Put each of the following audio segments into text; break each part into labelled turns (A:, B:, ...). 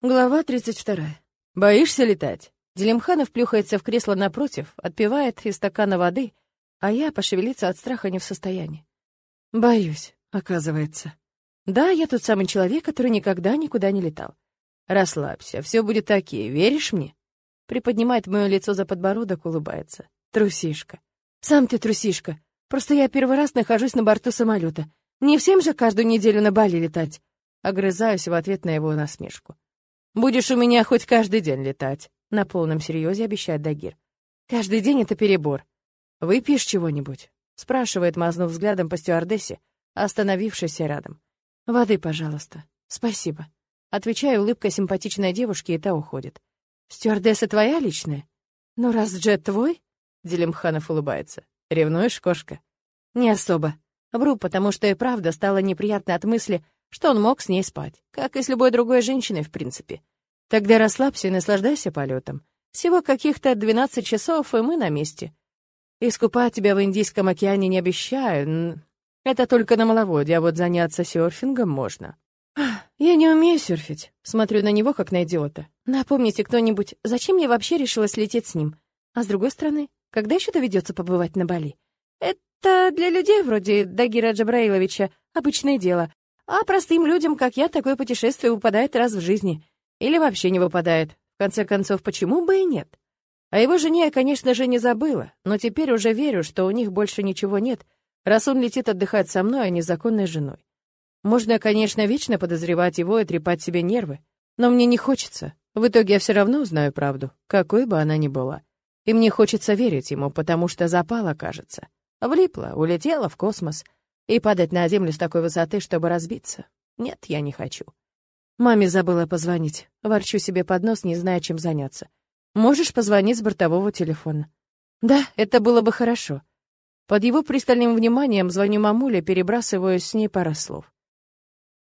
A: Глава 32. Боишься летать? Делимханов плюхается в кресло напротив, отпивает из стакана воды, а я пошевелиться от страха не в состоянии. Боюсь, оказывается. Да, я тот самый человек, который никогда никуда не летал. Расслабься, все будет такие, веришь мне? Приподнимает мое лицо за подбородок, улыбается. Трусишка. Сам ты трусишка. Просто я первый раз нахожусь на борту самолета. Не всем же каждую неделю на Бали летать. Огрызаюсь в ответ на его насмешку. Будешь у меня хоть каждый день летать», — на полном серьезе обещает Дагир. «Каждый день — это перебор. Выпьешь чего-нибудь?» — спрашивает, мазнув взглядом по стюардессе, остановившейся рядом. «Воды, пожалуйста. Спасибо». Отвечаю улыбкой симпатичной девушки, и та уходит. «Стюардесса твоя личная?» «Ну, раз джет твой?» — Делимханов улыбается. «Ревнуешь, кошка?» «Не особо. Вру, потому что и правда стало неприятно от мысли, что он мог с ней спать, как и с любой другой женщиной, в принципе. Тогда расслабься и наслаждайся полетом. Всего каких-то 12 часов, и мы на месте. Искупать тебя в Индийском океане не обещаю. Это только на маловодье, а вот заняться серфингом можно. Я не умею серфить. Смотрю на него, как на идиота. Напомните кто-нибудь, зачем я вообще решилась лететь с ним? А с другой стороны, когда еще доведется побывать на Бали? Это для людей вроде Дагира Джабраиловича обычное дело, а простым людям, как я, такое путешествие выпадает раз в жизни. Или вообще не выпадает. В конце концов, почему бы и нет? О его жене я, конечно же, не забыла, но теперь уже верю, что у них больше ничего нет, раз он летит отдыхать со мной, а не законной женой. Можно, конечно, вечно подозревать его и трепать себе нервы, но мне не хочется. В итоге я все равно узнаю правду, какой бы она ни была. И мне хочется верить ему, потому что запала, кажется. Влипла, улетела в космос — и падать на землю с такой высоты, чтобы разбиться. Нет, я не хочу. Маме забыла позвонить. Ворчу себе под нос, не зная, чем заняться. Можешь позвонить с бортового телефона? Да, это было бы хорошо. Под его пристальным вниманием звоню мамуле, перебрасываю с ней пару слов.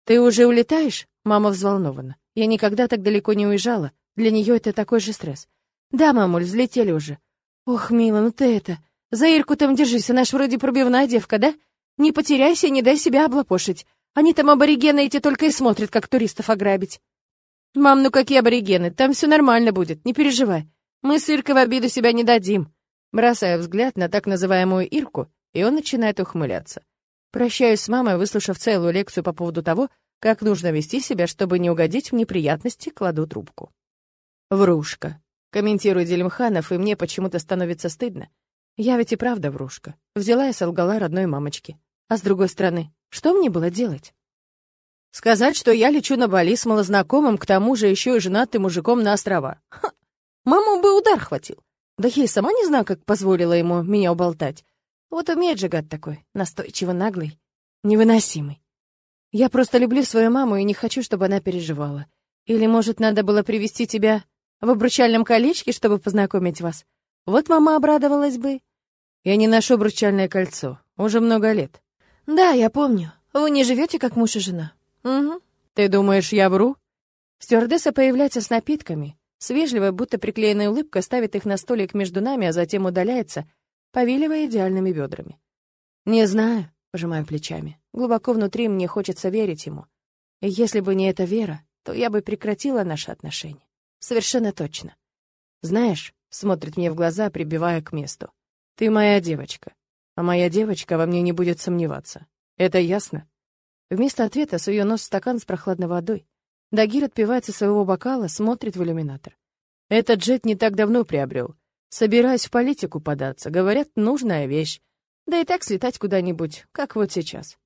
A: «Ты уже улетаешь?» Мама взволнована. Я никогда так далеко не уезжала. Для нее это такой же стресс. «Да, мамуль, взлетели уже». «Ох, мила, ну ты это... За Ирку там держись, она ж вроде пробивная девка, да? Не потеряйся, не дай себя облапошить. Они там аборигены эти только и смотрят, как туристов ограбить. Мам, ну какие аборигены? Там все нормально будет, не переживай. Мы с Иркой в обиду себя не дадим. Бросаю взгляд на так называемую Ирку, и он начинает ухмыляться. Прощаюсь с мамой, выслушав целую лекцию по поводу того, как нужно вести себя, чтобы не угодить в неприятности, кладу трубку. Врушка. Комментирует Делимханов, и мне почему-то становится стыдно. Я ведь и правда врушка. Взяла и солгала родной мамочке. А с другой стороны, что мне было делать? Сказать, что я лечу на Бали с малознакомым, к тому же еще и женатым мужиком на острова. Ха! Маму бы удар хватил. Да я и сама не знаю, как позволила ему меня уболтать. Вот умеет же гад такой, настойчиво наглый, невыносимый. Я просто люблю свою маму и не хочу, чтобы она переживала. Или, может, надо было привести тебя в обручальном колечке, чтобы познакомить вас? Вот мама обрадовалась бы. Я не ношу обручальное кольцо, уже много лет. «Да, я помню. Вы не живете как муж и жена». «Угу. Ты думаешь, я вру?» Стюардесса появляется с напитками, с будто приклеенной улыбкой ставит их на столик между нами, а затем удаляется, повиливая идеальными бедрами. «Не знаю», — пожимаю плечами. Глубоко внутри мне хочется верить ему. И если бы не эта вера, то я бы прекратила наши отношения. Совершенно точно. Знаешь, смотрит мне в глаза, прибивая к месту. Ты моя девочка а моя девочка во мне не будет сомневаться. Это ясно? Вместо ответа сую нос в стакан с прохладной водой. Дагир отпивается своего бокала, смотрит в иллюминатор. Этот джет не так давно приобрел. Собираюсь в политику податься. Говорят, нужная вещь. Да и так слетать куда-нибудь, как вот сейчас.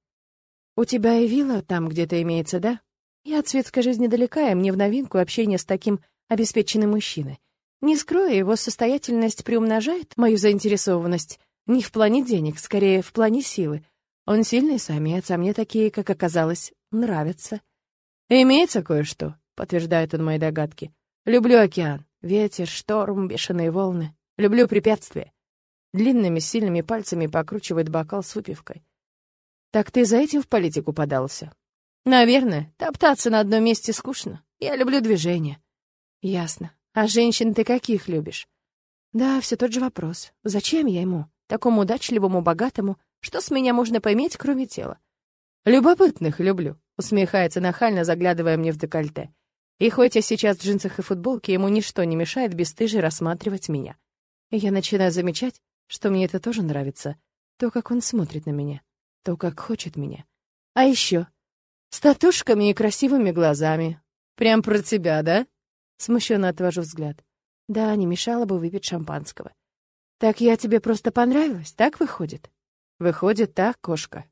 A: У тебя и вилла там где-то имеется, да? Я от светской жизни далека, и мне в новинку общение с таким обеспеченным мужчиной. Не скрою, его состоятельность приумножает мою заинтересованность. Не в плане денег, скорее в плане силы. Он сильный самец, а мне такие, как оказалось, нравятся. «Имеется кое-что», — подтверждает он мои догадки. «Люблю океан. Ветер, шторм, бешеные волны. Люблю препятствия». Длинными сильными пальцами покручивает бокал с выпивкой. «Так ты за этим в политику подался?» «Наверное. Топтаться на одном месте скучно. Я люблю движение». «Ясно. А женщин ты каких любишь?» «Да, все тот же вопрос. Зачем я ему?» Такому удачливому, богатому, что с меня можно поиметь, кроме тела? Любопытных люблю, усмехается нахально, заглядывая мне в декольте. И хоть я сейчас в джинсах и футболке, ему ничто не мешает бесстыже рассматривать меня. И я начинаю замечать, что мне это тоже нравится. То, как он смотрит на меня, то, как хочет меня. А еще с татушками и красивыми глазами. Прям про тебя, да? Смущенно отвожу взгляд. Да, не мешало бы выпить шампанского. Так я тебе просто понравилась, так выходит? Выходит так, кошка.